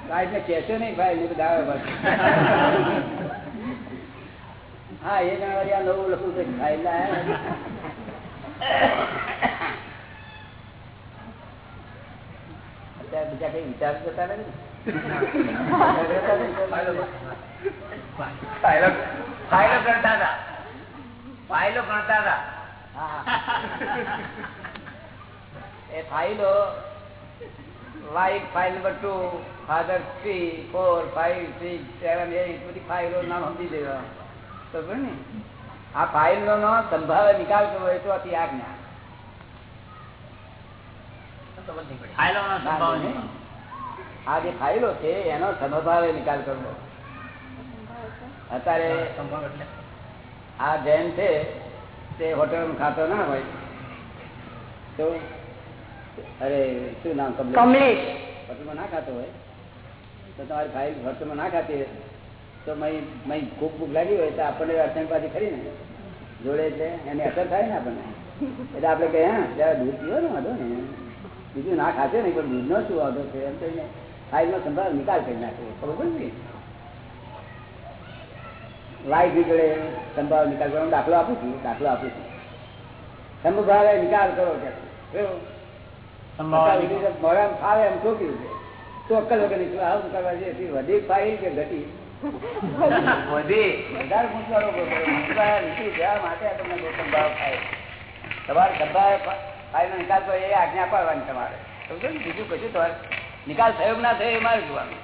S1: wife ને કહેશો નહીં ફાઇલ નહીં દાવા પડશે હા, એ જણાવી આ નવું લખું તો ફાઇલ લાયા અત્યારે બીજા કઈ વિચાર જતા નથી
S6: ફાઇલો ફાઇલો કરતા હતા. ફાઇલો કરતા હતા.
S1: એ ફાઇલો wife file number two father three four five six seven eight બધી ફાઇલો નામ સમજી દેવા. તો ને? આ ફાઇલો નો સંભાવે નિકાલ કરવો હોય તો અતિ આજ્ઞા
S3: સંભાવ.
S1: આ જે ફાઇલો છે એનો સમભાવે નિકાલ કરવો. અત્યારે આ જૈન છે તે હોટેલ ખાતો ના હોય તો અરે શું નામ કમલેશ. હોટલમાં ના ખાતો હોય? તો તમારી ફાઇલ હોટલમાં ના ખાતી હોય? તો મય મય ભૂખ લાગી હોય તો આપણને અડચણ પાછી ખરી ને? જોડે એટલે એની અસર થાય ને આપણને? એટલે આપણે કહીએ હા ત્યારે દૂધ પીવો ને વાંધો ને બીજું ના ખાશે નહીં પણ દૂધનો શું વાંધો છે? એમ કહીને ફાઇલનો સંભાળ નિકાલ કરી નાખે. ખબર પડે ને? લાઈફ જોડે સંભાવ નિકાલ કરવાનો દાખલો આપું છું દાખલો આપું છું. સંભાવે નિકાલ કરો કે કેવું?
S3: સંભાવ
S1: મોડામાં ફાવે એમ ઠોક્યું છે. તો અક્કલ વગર નીકળ્યું આવું કરવા જે વધી ફાઈ કે ઘટી? વધારે પૂછવાનો પૂછવા નીકળી જવા માટે તમને બહુ સંભાવ થાય. તમારે સંભાવ ફાઈનો નિકાલ એ આજ્ઞા પાડવાની તમારે. સમજો ને? બીજું કશું તમારે નિકાલ થયો ના થયો એ મારે જોવાનું.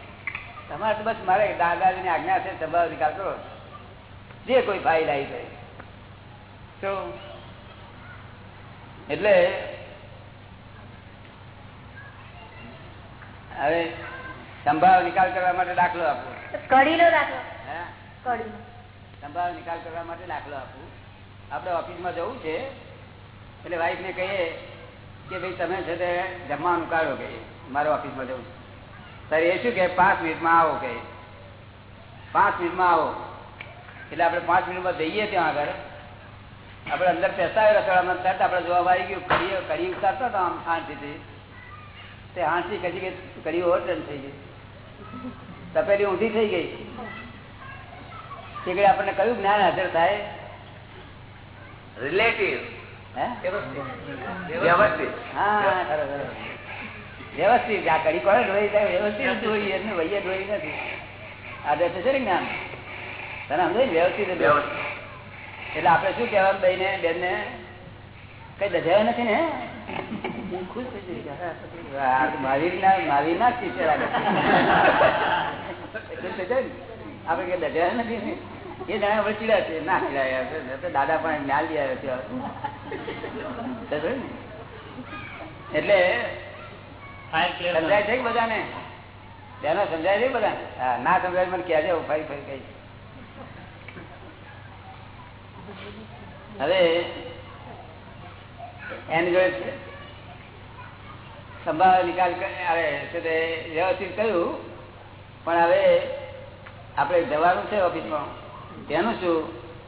S1: તમારે તો બસ મારે દાદાજીની આજ્ઞા છે સંભાવ નિકાલ કરો. જે કોઈ ફાઇલ આવી ગઈ શું એટલે હવે સંભાવ નિકાલ કરવા માટે દાખલો આપો.
S5: કડીનો દાખલો.
S1: સંભાવ નિકાલ કરવા માટે દાખલો આપું. આપણે ઓફિસમાં જવું છે એટલે વાઈફ ને કહીએ કે ભાઈ તમે છે તે જમવાનું કાઢો કહીએ. મારે ઓફિસમાં જવું છે. ત્યારે એ શું કે પાંચ મિનિટમાં આવો કહીએ પાંચ મિનિટમાં આવો. એટલે આપણે પાંચ મિનિટમાં જઈએ ત્યાં આગળ. આપણે અંદર પેસા રસોડામાં તરત આપણે જોવા આવી ગયું. કડી કરી ઉતારતો હતો આમ હાંસીથી તે હાંસી કદી કડી ઓવરટર્ન થઈ ગઈ. તપેલી ઊંધી થઈ ગઈ. તે આપણને કયું જ્ઞાન હાજર થાય?
S6: રિલેટિવ
S1: હે?
S6: વ્યવસ્થિત.
S1: હા વ્યવસ્થિત. આ કડી કોને ધોઈ જાય વ્યવસ્થિત. ધોઈ એમને વૈયે ધોઈ નથી. આ દે છે ને જ્ઞાન? તને સમજાય વ્યવસ્થિત એટલે આપડે શું કેવાનું ભાઈ ને બેન ને? કઈ દજાયો નથી ને? કઈ દાદા પણ જ્ઞાન લઈ આવ્યો? એટલે સમજાય છે. બધાને? બેનો સમજાય છે બધા ના સમજાય મને ક્યાં હું ફરી ફરી કહીશ. હવે એની જોડે સંભાવ નિકાલ આવે છે તે વ્યવસ્થિત કહ્યું પણ હવે આપણે જવાનું છે ઓફિસમાં. તેનું શું?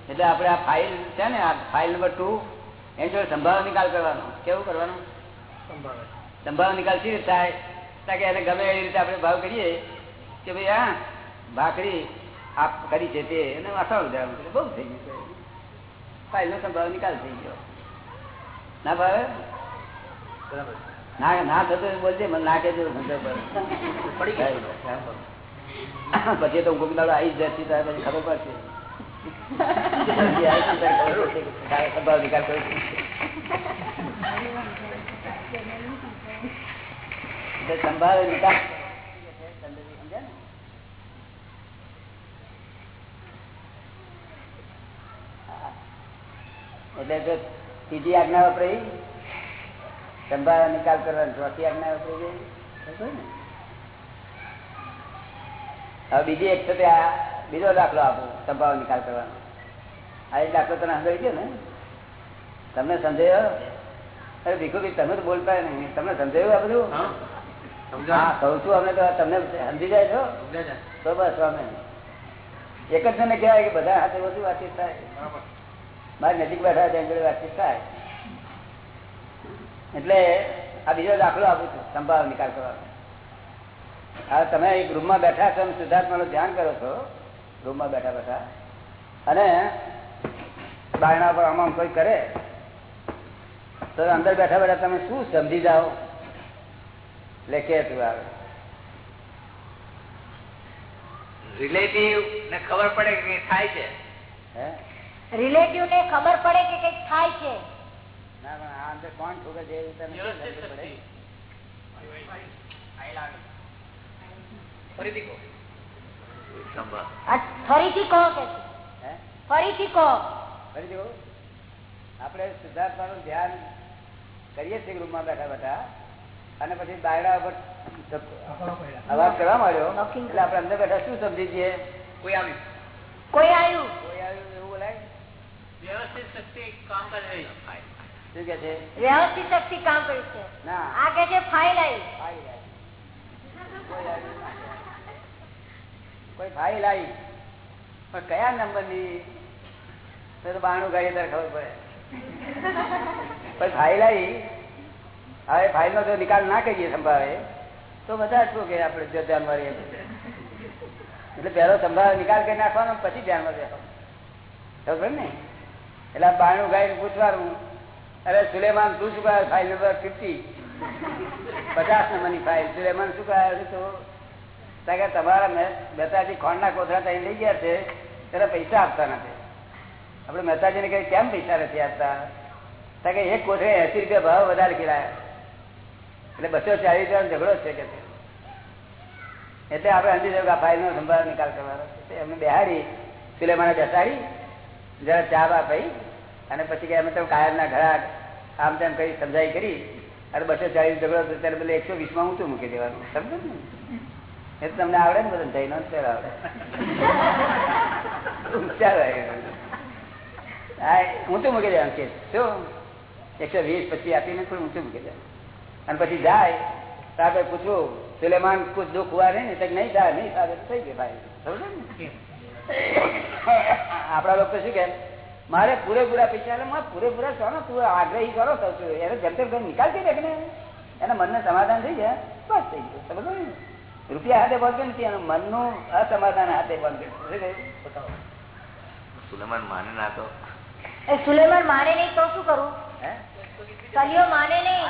S1: એટલે આપણે આ ફાઇલ છે ને આ ફાઇલ નંબર ટુ એની જોડે સંભાવ નિકાલ કરવાનો. કેવું કરવાનું? સંભાવ નિકાલ કેવી રીતે થાય? કારણ કે એને ગમે એવી રીતે આપણે ભાવ કરીએ કે ભાઈ હા ભાખરી આપ કરી છે તે. એને વાસણ બહુ થઈ ગયું ફાઇલ સંભાવ નિકાલ થઈ ગયો. ના ભાવે? ના ના થતો બોલજે મને ના કહેજો પડી. ગયો. પછી તો કોઈક દાડો આવી જ જતી ત્યારે પછી ખબર પડશે. સંભાવ નિકાલ કરું સંભાવે નિકાલ સમજ્યા ને? એટલે જો ત્રીજી આજ્ઞા વપરાઈ સંભાળ નિકાલ કરવાની ચોથી આજ્ઞા વપરાઈ જાય ને? હવે બીજી એક સાથે આ બીજો દાખલો આપો સંભાવ નિકાલ કરવાનો. આ એક દાખલો તને સમજાઈ ગયો ને? તમને સમજાયો? અરે ભીખુભાઈ તમે તો બોલતા નહીં. તમને સમજાયું આ બધું?
S2: હા
S1: કહું છું અમે તો તમને સમજી જાય છો? તો બસ અમે. એક જ જણને કહેવાય કે બધા હાથે બધું વાતચીત થાય.
S2: બરાબર.
S1: મારી નજીક બેઠા તેની જોડે વાતચીત થાય. એટલે આ બીજો દાખલો આપું છું સંભાવ નિકાલ કરવાનો. હવે તમે એક રૂમમાં બેઠા છો સિદ્ધાર્થમાં ધ્યાન કરો છો રૂમમાં બેઠા બેઠા. અને બાયણા પર આમ આમ કોઈ કરે તો અંદર બેઠા બેઠા તમે શું સમજી જાઓ? એટલે કે તું આવે.
S6: રિલેટિવ ને ખબર પડે કે થાય છે.
S1: હે?
S5: રિલેટિવ ને ખબર પડે કે કંઈક થાય છે.
S1: ના પણ આ અંદર કોણ ઠોકે છે એવું તને ખબર પડે?
S2: ફરીથી કહો.
S5: ફરીથી કહો કે ફરીથી કહો.
S1: આપણે ધ્યાન કરીએ છીએ રૂમમાં બેઠા બેઠા અને પછી બાયડા ઉપર અવાજ કરવા માંડ્યો. એટલે આપણે અંદર બેઠા શું સમજી છીએ
S2: કોઈ આવ્યું.
S5: કોઈ આવ્યું
S1: કોઈ આવ્યું એવું બોલાય
S2: વ્યવસ્થિત શક્તિ કામ કરે છે.
S1: શું કે છે?
S5: વ્યવસ્થિત શક્તિ કામ કરી છે. આ કે છે ફાઇલ આવી.
S1: કોઈ ના. ફાઇલ આવી. પણ કયા નંબરની? તો તો બાણું ગાડીએ ત્યારે ખબર પડે. પણ ફાઇલ આવી? હવે ફાઇલ નો જો નિકાલ ના કરીએ સંભાવે. તો બધા શું કે આપણે જો ધ્યાનમાં રહીએ એટલે પેલો સંભાવે નિકાલ કરી નાખવાનો પછી ધ્યાનમાં રહેવાનું ખબર ને? એટલે આ બાણું ગાઈને પૂછવાનું. અરે સુલેમાન તું શું કહે ફાઇલ નંબર ફિફ્ટી પચાસ નંબરની ફાઇલ સુલેમાન શું કહે તો કે તમારા મહેતાજી ખોંડના કોથળા ત્યાં લઈ ગયા છે, ત્યારે પૈસા આપતા નથી. આપણે મહેતાજીને કઈ કેમ પૈસા નથી આપતા? કારણ કે એક કોથળે એસી રૂપિયા ભાવ વધારે કિરાયા. એટલે બસો ચાલીસ રૂપિયાનો ઝઘડો છે કે એટલે આપણે સમજી જવું આ ફાઇલનો સંભાળ નિકાલ કરવાનો એમને બેહારી સુલેમાને બેસાડી, જરા ચા બા પી અને પછી કે અમે તો ઘડા આમ તેમ કરી સમજાઈ કરી અને બસો ચાલીસ ઝઘડો ત્યારે બદલે એકસો વીસમાં ઊંચું મૂકી દેવાનું? સમજો ને? એ તો તમને આવડે ને બધું જઈને ત્યારે આવડે. હા ઊંચું મૂકી દેવાનું કે શું એકસો વીસ પછી આપીને થોડું ઊંચું મૂકી દેવાનું અને પછી જાય તો આપણે પૂછવું સુલેમાન કુછ દુઃખ હુआ નહીં ને? નહીં થાય નહીં થાય થઈ ગયું ભાઈ. સમજો ને? આપણા લોકો શું કે મારે પૂરેપૂરા પૈસા એટલે મારે પૂરેપૂરા છો ને તું આગ્રહી કરો છું. એને જેમ તેમ નીકાળતી નિકાલ દે ને એના. મનને સમાધાન થઈ જાય. બસ થઈ ગયું. સમજો ને? રૂપિયા હાથે બંધ નથી એનું મનનું અસમાધાન હાથે બંધ શું
S6: સુલેમાન માને ના તો.
S5: એ સુલેમાન માને નહીં તો શું કરું?
S1: હે?
S5: કલિયો માને નહીં.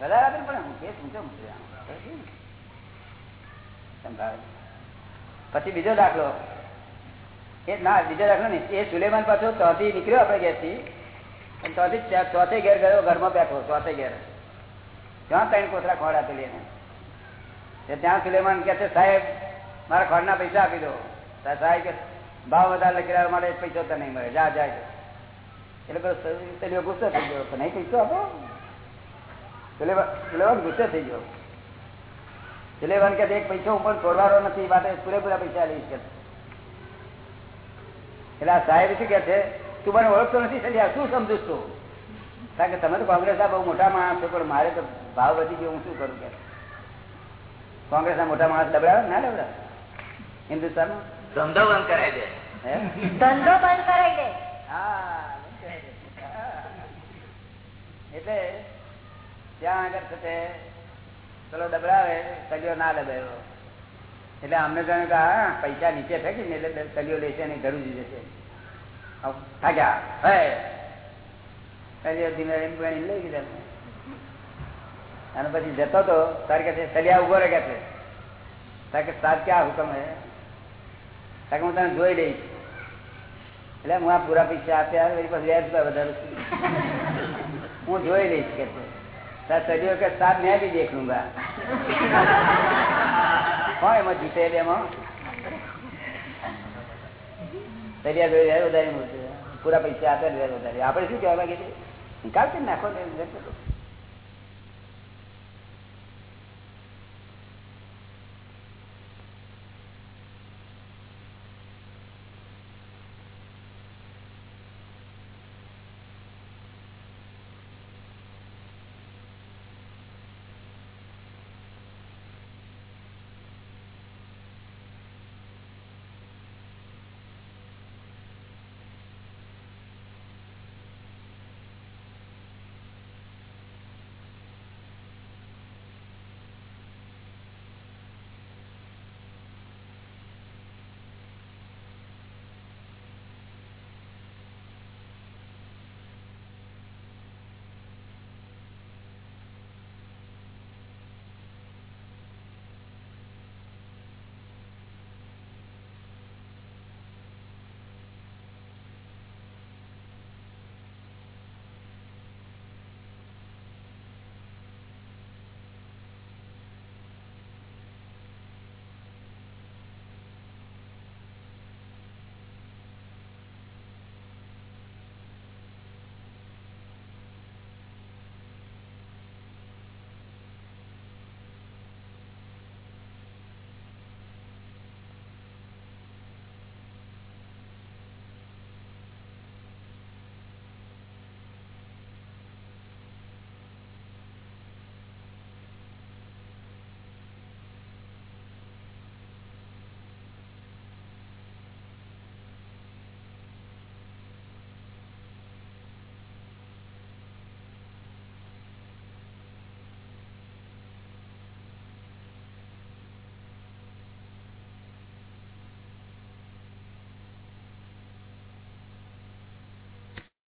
S1: વધારે આપે પણ હું કે કીધું? વધારે પછી બીજો દાખલો. એ ના, બીજો દાખલો નહીં. એ સુલેમાન પાછો ચોથી નીકળ્યો આપણે ઘેરથી. અને ચોથી ચોથે ઘેર ગયો, ઘરમાં બેઠો, ચોથે ઘેર. ત્યાં ત્રણ કોથળા ખોડ આપેલી એને. ત્યાં સુલેમાન કે છે, સાહેબ, મારા ખોડના પૈસા આપી દો. સાહેબ કે ભાવ વધારે લખેલા માટે પૈસો તો નહીં મળે. જા જાય એટલે ગુસ્સો થઈ ગયો. નહીં પૈસો આપો? સુલેમાન ગુસ્સો થઈ ગયો. સુલેમાન કે એક પૈસા ઉપર છોડવાનો નથી માટે પૂરેપૂરા પૈસા લઈશ કે એટલે આ સાહેબ શું કે છે તું મને ઓળખતો નથી સલિયા શું સમજુ છું કારણ કે તમે તો કોંગ્રેસના બહુ મોટા માણસ છો પણ મારે તો ભાવ વધી ગયો હું શું કરું કે? કોંગ્રેસના મોટા માણસ ડબડાવે ના ડબડાવે હિન્દુસ્તાનમાં?
S6: ધંધો બંધ કરાવી દે.
S5: ધંધો બંધ કરાવી દે.
S1: હા એટલે ત્યાં આગળ તે પેલો ડબરાવે કલિયો ના ડબાયો એટલે અમને જાણ્યું કે, હા પૈસા નીચે ફેંકી ને એટલે કલિયો લેશે અને ઘરું જ જશે થાક્યા. હે. કલિયો ધીમે લઈ ગયા અને પછી જતો તો, તારે કે સલિયા ઊભો રહે કે છે? તારે કે, સાહેબ, ક્યાં હુકમ હે? તારે હું તને જોઈ લઈશ. એટલે હું આ પૂરા પૈસા આપ્યા પછી વ્યાજ વધારું હું જોઈ લઈશ કે છે. કે સાથ મેં બી દેખ લુંગા કોણ એમાં જીતે એટલે એમાં? જોઈ રહ્યા વધારે પૂરા પૈસા આપે વધારે. આપણે શું કહેવા લાગે છે નિકાલ નાખો ને